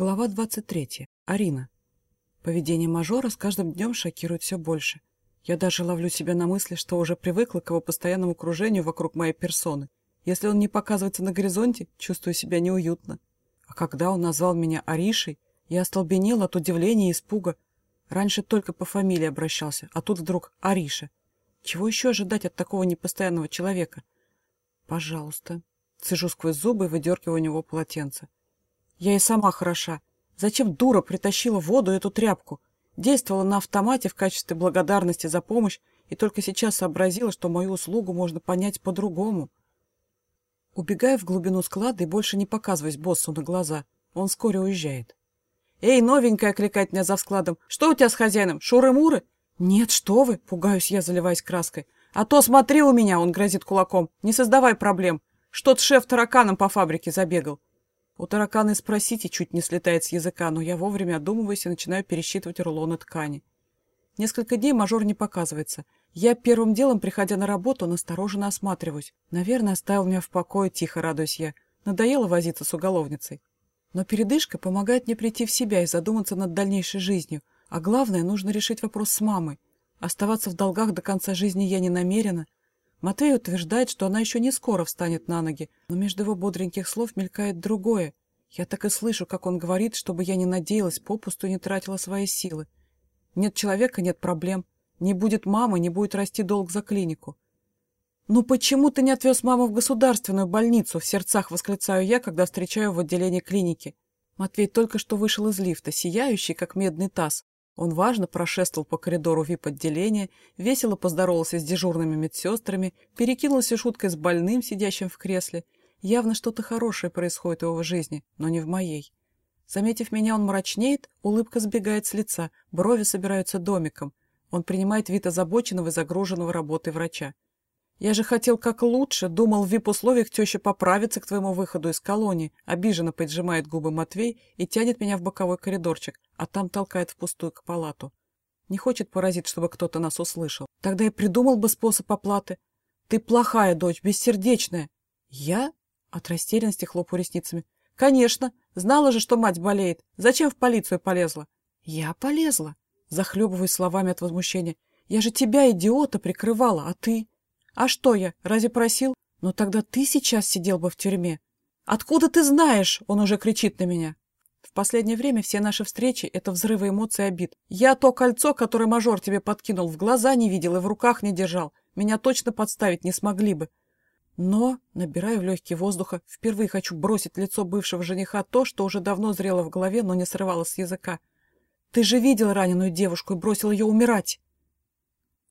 Глава 23. Арина. Поведение мажора с каждым днем шокирует все больше. Я даже ловлю себя на мысли, что уже привыкла к его постоянному окружению вокруг моей персоны. Если он не показывается на горизонте, чувствую себя неуютно. А когда он назвал меня Аришей, я остолбенела от удивления и испуга. Раньше только по фамилии обращался, а тут вдруг Ариша. Чего еще ожидать от такого непостоянного человека? Пожалуйста. Цежу сквозь зубы и выдергиваю у него полотенце. Я и сама хороша. Зачем дура притащила в воду эту тряпку? Действовала на автомате в качестве благодарности за помощь и только сейчас сообразила, что мою услугу можно понять по-другому. Убегаю в глубину склада и больше не показываюсь боссу на глаза. Он вскоре уезжает. «Эй, новенькая!» — кликает меня за складом. «Что у тебя с хозяином? Шуры-муры?» «Нет, что вы!» — пугаюсь я, заливаясь краской. «А то смотри у меня!» — он грозит кулаком. «Не создавай проблем! Что-то шеф тараканом по фабрике забегал. У таракана спросите чуть не слетает с языка, но я вовремя одумываюсь и начинаю пересчитывать рулоны ткани. Несколько дней мажор не показывается. Я первым делом, приходя на работу, настороженно осматриваюсь. Наверное, оставил меня в покое, тихо радуюсь я. Надоело возиться с уголовницей. Но передышка помогает мне прийти в себя и задуматься над дальнейшей жизнью. А главное, нужно решить вопрос с мамой. Оставаться в долгах до конца жизни я не намерена. Матвей утверждает, что она еще не скоро встанет на ноги, но между его бодреньких слов мелькает другое. Я так и слышу, как он говорит, чтобы я не надеялась, попусту не тратила свои силы. Нет человека — нет проблем. Не будет мамы, не будет расти долг за клинику. «Ну почему ты не отвез маму в государственную больницу?» В сердцах восклицаю я, когда встречаю в отделении клиники. Матвей только что вышел из лифта, сияющий, как медный таз. Он важно прошествовал по коридору вип-отделения, весело поздоровался с дежурными медсестрами, перекинулся шуткой с больным, сидящим в кресле. Явно что-то хорошее происходит в его жизни, но не в моей. Заметив меня, он мрачнеет, улыбка сбегает с лица, брови собираются домиком. Он принимает вид озабоченного и загруженного работой врача. «Я же хотел как лучше, думал, в вип-условиях теща поправится к твоему выходу из колонии», обиженно поджимает губы Матвей и тянет меня в боковой коридорчик, а там толкает в пустую к палату. Не хочет поразить, чтобы кто-то нас услышал. Тогда я придумал бы способ оплаты. Ты плохая дочь, бессердечная. Я? От растерянности хлопаю ресницами. Конечно, знала же, что мать болеет. Зачем в полицию полезла? Я полезла. Захлебываюсь словами от возмущения. Я же тебя, идиота, прикрывала, а ты... А что я, разве просил? Ну тогда ты сейчас сидел бы в тюрьме. Откуда ты знаешь? Он уже кричит на меня. В последнее время все наши встречи — это взрывы эмоций и обид. Я то кольцо, которое мажор тебе подкинул, в глаза не видел и в руках не держал. Меня точно подставить не смогли бы. Но, набирая в легкие воздуха, впервые хочу бросить лицо бывшего жениха то, что уже давно зрело в голове, но не срывалось с языка. Ты же видел раненую девушку и бросил ее умирать.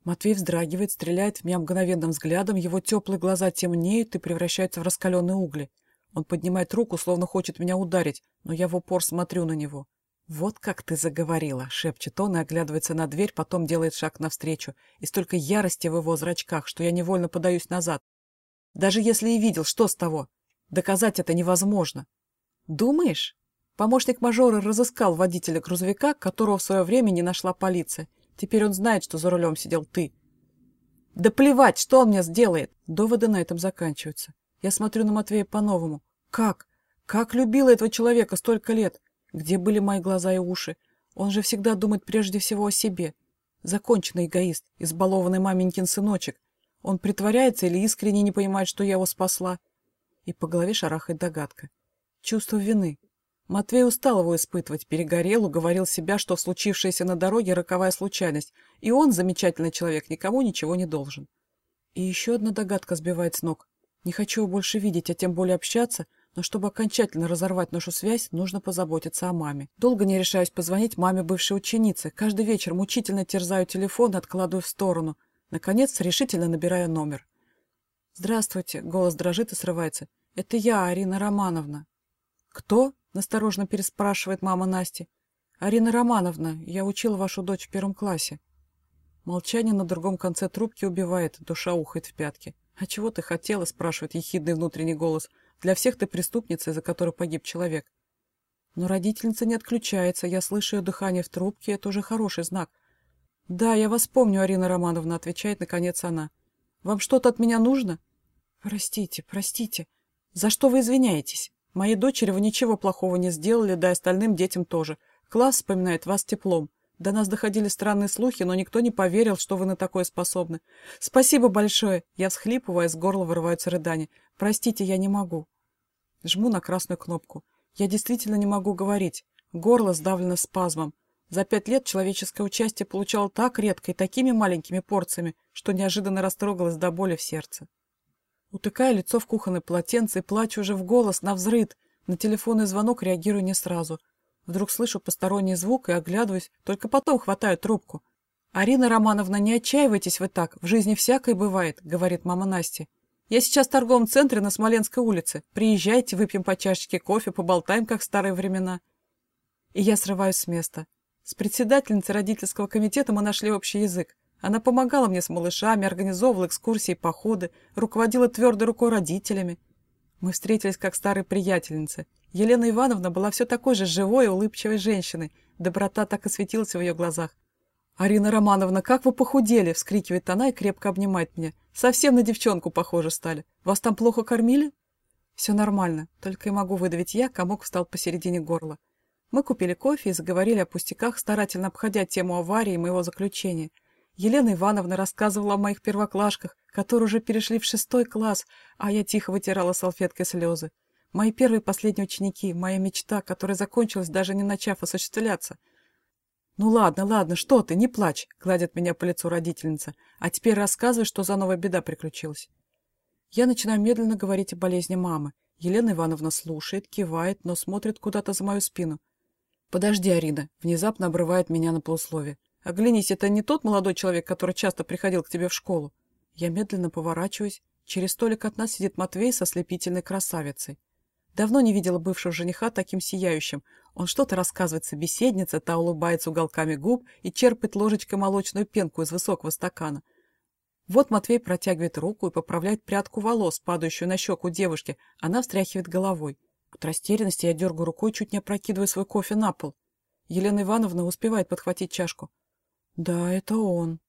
Матвей вздрагивает, стреляет в меня мгновенным взглядом, его теплые глаза темнеют и превращаются в раскаленные угли. Он поднимает руку, словно хочет меня ударить, но я в упор смотрю на него. «Вот как ты заговорила!» — шепчет он и оглядывается на дверь, потом делает шаг навстречу. И столько ярости в его зрачках, что я невольно подаюсь назад. Даже если и видел, что с того? Доказать это невозможно. «Думаешь?» Помощник мажора разыскал водителя грузовика, которого в свое время не нашла полиция, Теперь он знает, что за рулем сидел ты. Да плевать, что он мне сделает. Доводы на этом заканчиваются. Я смотрю на Матвея по-новому. Как? Как любила этого человека столько лет? Где были мои глаза и уши? Он же всегда думает прежде всего о себе. Законченный эгоист, избалованный маменькин сыночек. Он притворяется или искренне не понимает, что я его спасла? И по голове шарахает догадка. Чувство вины. Матвей устал его испытывать, перегорел, уговорил себя, что случившееся на дороге – роковая случайность, и он, замечательный человек, никому ничего не должен. И еще одна догадка сбивает с ног. Не хочу его больше видеть, а тем более общаться, но чтобы окончательно разорвать нашу связь, нужно позаботиться о маме. Долго не решаюсь позвонить маме бывшей ученицы. Каждый вечер мучительно терзаю телефон и откладываю в сторону. Наконец, решительно набираю номер. «Здравствуйте», — голос дрожит и срывается. «Это я, Арина Романовна». «Кто?» Насторожно переспрашивает мама Насти. «Арина Романовна, я учила вашу дочь в первом классе». Молчание на другом конце трубки убивает, душа ухает в пятки. «А чего ты хотела?» – спрашивает ехидный внутренний голос. «Для всех ты преступница, из-за которой погиб человек». Но родительница не отключается, я слышу ее дыхание в трубке, это уже хороший знак. «Да, я вас помню, Арина Романовна», – отвечает наконец она. «Вам что-то от меня нужно?» «Простите, простите. За что вы извиняетесь?» Моей дочери вы ничего плохого не сделали, да и остальным детям тоже. Класс вспоминает вас теплом. До нас доходили странные слухи, но никто не поверил, что вы на такое способны. Спасибо большое. Я всхлипываю, из горла вырываются рыдания. Простите, я не могу. Жму на красную кнопку. Я действительно не могу говорить. Горло сдавлено спазмом. За пять лет человеческое участие получал так редко и такими маленькими порциями, что неожиданно растрогалось до боли в сердце. Утыкаю лицо в кухонное полотенце и плачу уже в голос, на взрыд. На телефонный звонок реагирую не сразу. Вдруг слышу посторонний звук и оглядываюсь, только потом хватаю трубку. «Арина Романовна, не отчаивайтесь вы так, в жизни всякое бывает», — говорит мама Насти. «Я сейчас в торговом центре на Смоленской улице. Приезжайте, выпьем по чашечке кофе, поболтаем, как в старые времена». И я срываюсь с места. С председательницей родительского комитета мы нашли общий язык. Она помогала мне с малышами, организовывала экскурсии и походы, руководила твердой рукой родителями. Мы встретились как старые приятельницы. Елена Ивановна была все такой же живой и улыбчивой женщиной. Доброта так и светилась в ее глазах. «Арина Романовна, как вы похудели!» — вскрикивает она и крепко обнимает меня. «Совсем на девчонку похожи стали. Вас там плохо кормили?» «Все нормально, только и могу выдавить я, комок встал посередине горла. Мы купили кофе и заговорили о пустяках, старательно обходя тему аварии и моего заключения. Елена Ивановна рассказывала о моих первоклашках, которые уже перешли в шестой класс, а я тихо вытирала салфеткой слезы. Мои первые и последние ученики, моя мечта, которая закончилась, даже не начав осуществляться. «Ну ладно, ладно, что ты, не плачь», — гладит меня по лицу родительница. «А теперь рассказывай, что за новая беда приключилась». Я начинаю медленно говорить о болезни мамы. Елена Ивановна слушает, кивает, но смотрит куда-то за мою спину. «Подожди, Арина», — внезапно обрывает меня на полусловие. «Оглянись, это не тот молодой человек, который часто приходил к тебе в школу?» Я медленно поворачиваюсь. Через столик от нас сидит Матвей со слепительной красавицей. Давно не видела бывшего жениха таким сияющим. Он что-то рассказывает собеседнице, та улыбается уголками губ и черпает ложечкой молочную пенку из высокого стакана. Вот Матвей протягивает руку и поправляет прядку волос, падающую на щеку девушки. Она встряхивает головой. От растерянности я дергаю рукой, чуть не опрокидывая свой кофе на пол. Елена Ивановна успевает подхватить чашку. Да, это он.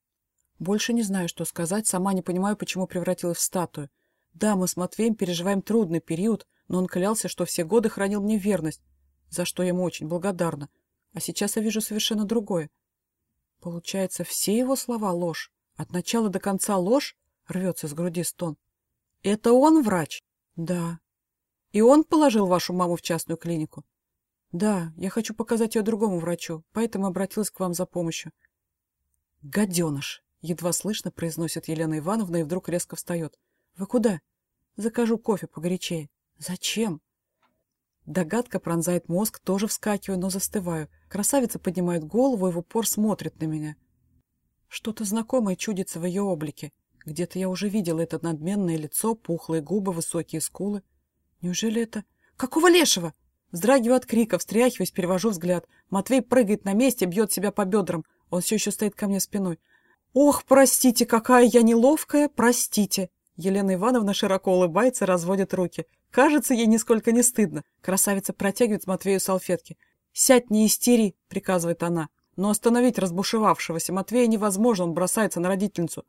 Больше не знаю, что сказать, сама не понимаю, почему превратилась в статую. Да, мы с Матвеем переживаем трудный период, но он клялся, что все годы хранил мне верность, за что я ему очень благодарна. А сейчас я вижу совершенно другое. Получается, все его слова — ложь. От начала до конца ложь? Рвется с груди стон. Это он врач? Да. И он положил вашу маму в частную клинику? Да, я хочу показать ее другому врачу, поэтому обратилась к вам за помощью. Гаденыш! Едва слышно произносит Елена Ивановна и вдруг резко встает. Вы куда? Закажу кофе погорячее. Зачем? Догадка пронзает мозг, тоже вскакиваю, но застываю. Красавица поднимает голову и в упор смотрит на меня. Что-то знакомое чудится в ее облике. Где-то я уже видела это надменное лицо, пухлые губы, высокие скулы. Неужели это... Какого лешего? Вздрагиваю от крика, встряхиваюсь, перевожу взгляд. Матвей прыгает на месте, бьет себя по бедрам. Он все еще стоит ко мне спиной. «Ох, простите, какая я неловкая, простите!» Елена Ивановна широко улыбается, разводит руки. Кажется, ей нисколько не стыдно. Красавица протягивает Матвею салфетки. «Сядь, не истери!» — приказывает она. Но остановить разбушевавшегося Матвея невозможно, он бросается на родительницу.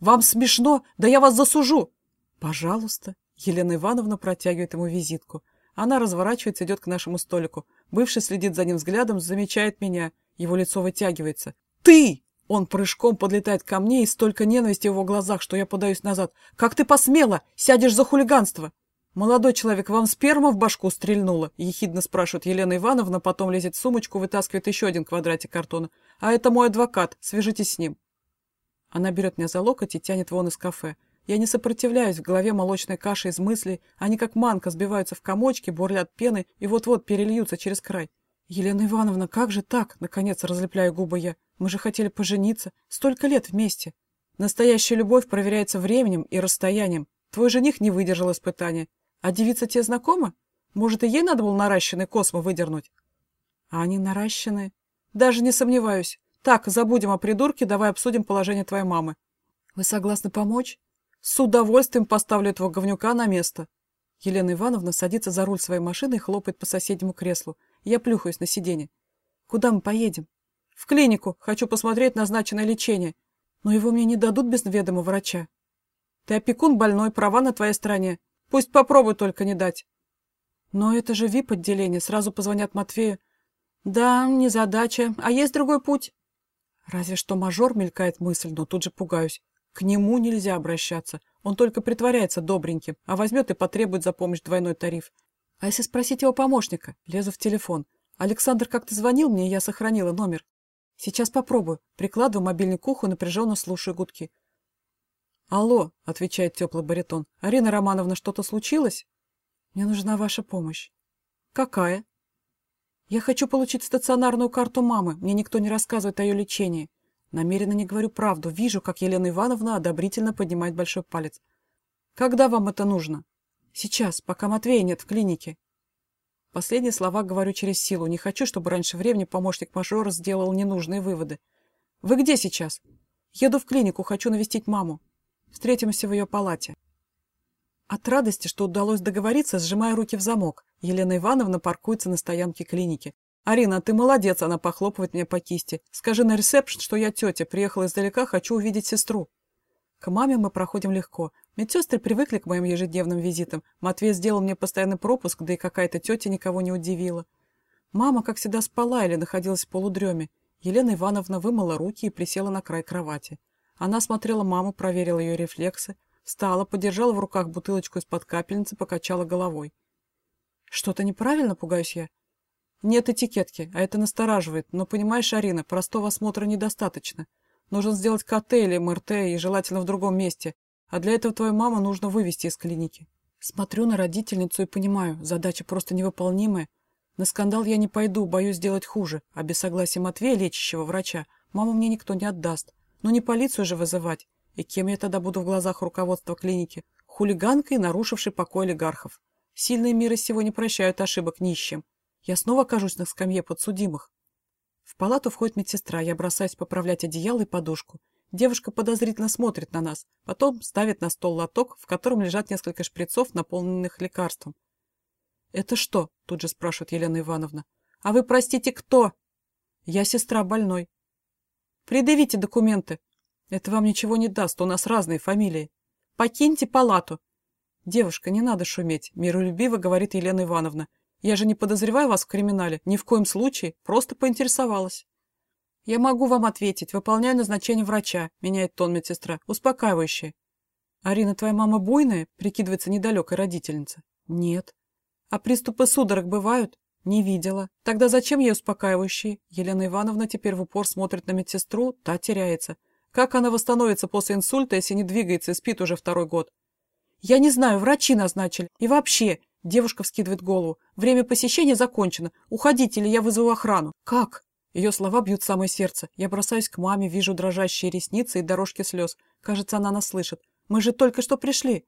«Вам смешно? Да я вас засужу!» «Пожалуйста!» Елена Ивановна протягивает ему визитку. Она разворачивается, идет к нашему столику. Бывший следит за ним взглядом, замечает меня. Его лицо вытягивается. «Ты!» Он прыжком подлетает ко мне, и столько ненависти в его глазах, что я подаюсь назад. «Как ты посмела? Сядешь за хулиганство!» «Молодой человек, вам сперма в башку стрельнула?» — ехидно спрашивает Елена Ивановна, потом лезет в сумочку, вытаскивает еще один квадратик картона. «А это мой адвокат, свяжитесь с ним». Она берет меня за локоть и тянет вон из кафе. Я не сопротивляюсь, в голове молочной каши из мыслей. Они как манка сбиваются в комочки, бурлят пены и вот-вот перельются через край. «Елена Ивановна, как же так?» — наконец разлепляю губы я. «Мы же хотели пожениться. Столько лет вместе. Настоящая любовь проверяется временем и расстоянием. Твой жених не выдержал испытания. А девица тебе знакома? Может, и ей надо было наращенный космо выдернуть?» «А они наращенные?» «Даже не сомневаюсь. Так, забудем о придурке, давай обсудим положение твоей мамы». «Вы согласны помочь?» С удовольствием поставлю этого говнюка на место. Елена Ивановна садится за руль своей машины и хлопает по соседнему креслу. Я плюхаюсь на сиденье. Куда мы поедем? В клинику. Хочу посмотреть назначенное лечение. Но его мне не дадут без ведома врача. Ты опекун больной, права на твоей стороне. Пусть попробуй только не дать. Но это же ВИП-отделение, сразу позвонят Матвею. Да, незадача. А есть другой путь? Разве что мажор мелькает мысль, но тут же пугаюсь. К нему нельзя обращаться. Он только притворяется добреньким, а возьмет и потребует за помощь двойной тариф. А если спросить его помощника? Лезу в телефон. Александр как-то звонил мне, и я сохранила номер. Сейчас попробую. Прикладываю мобильный к уху, напряженно слушаю гудки. «Алло», — отвечает теплый баритон. «Арина Романовна, что-то случилось?» «Мне нужна ваша помощь». «Какая?» «Я хочу получить стационарную карту мамы. Мне никто не рассказывает о ее лечении. Намеренно не говорю правду. Вижу, как Елена Ивановна одобрительно поднимает большой палец. Когда вам это нужно? Сейчас, пока Матвея нет в клинике. Последние слова говорю через силу. Не хочу, чтобы раньше времени помощник мажора сделал ненужные выводы. Вы где сейчас? Еду в клинику, хочу навестить маму. Встретимся в ее палате. От радости, что удалось договориться, сжимая руки в замок, Елена Ивановна паркуется на стоянке клиники. «Арина, ты молодец!» Она похлопывает меня по кисти. «Скажи на ресепшн, что я тетя. Приехала издалека, хочу увидеть сестру». К маме мы проходим легко. Медсестры привыкли к моим ежедневным визитам. Матвей сделал мне постоянный пропуск, да и какая-то тетя никого не удивила. Мама, как всегда, спала или находилась в полудреме. Елена Ивановна вымыла руки и присела на край кровати. Она смотрела маму, проверила ее рефлексы, встала, подержала в руках бутылочку из-под капельницы, покачала головой. «Что-то неправильно, пугаюсь я?» Нет этикетки, а это настораживает. Но понимаешь, Арина, простого осмотра недостаточно. Нужно сделать КТ или МРТ, и желательно в другом месте. А для этого твою маму нужно вывести из клиники. Смотрю на родительницу и понимаю, задача просто невыполнимая. На скандал я не пойду, боюсь сделать хуже. А без согласия Матвея, лечащего врача, маму мне никто не отдаст. Ну не полицию же вызывать. И кем я тогда буду в глазах руководства клиники? Хулиганкой, нарушившей покой олигархов. Сильные миры сего не прощают ошибок нищим. Я снова окажусь на скамье подсудимых. В палату входит медсестра, я бросаюсь поправлять одеяло и подушку. Девушка подозрительно смотрит на нас, потом ставит на стол лоток, в котором лежат несколько шприцов, наполненных лекарством. «Это что?» – тут же спрашивает Елена Ивановна. «А вы, простите, кто?» «Я сестра больной». «Предъявите документы». «Это вам ничего не даст, у нас разные фамилии». «Покиньте палату». «Девушка, не надо шуметь», – миролюбиво говорит Елена Ивановна. Я же не подозреваю вас в криминале, ни в коем случае, просто поинтересовалась. Я могу вам ответить, выполняю назначение врача, меняет тон медсестра, успокаивающее. Арина, твоя мама буйная, прикидывается недалекой родительница? Нет. А приступы судорог бывают? Не видела. Тогда зачем ей успокаивающие? Елена Ивановна теперь в упор смотрит на медсестру, та теряется. Как она восстановится после инсульта, если не двигается и спит уже второй год? Я не знаю, врачи назначили. И вообще, Девушка вскидывает голову. «Время посещения закончено. Уходите, или я вызову охрану». «Как?» Ее слова бьют самое сердце. Я бросаюсь к маме, вижу дрожащие ресницы и дорожки слез. Кажется, она нас слышит. «Мы же только что пришли!»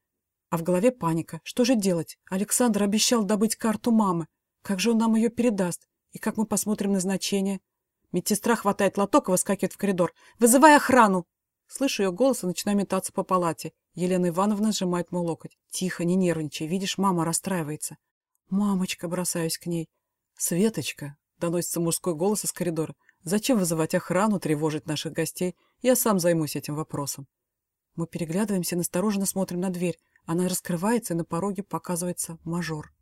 А в голове паника. Что же делать? Александр обещал добыть карту мамы. Как же он нам ее передаст? И как мы посмотрим назначение? Медсестра хватает лоток и выскакивает в коридор. «Вызывай охрану!» Слышу ее голос и начинаю метаться по палате. Елена Ивановна сжимает мой локоть. «Тихо, не нервничай. Видишь, мама расстраивается». «Мамочка!» — бросаюсь к ней. «Светочка!» — доносится мужской голос из коридора. «Зачем вызывать охрану, тревожить наших гостей? Я сам займусь этим вопросом». Мы переглядываемся и настороженно смотрим на дверь. Она раскрывается, и на пороге показывается мажор.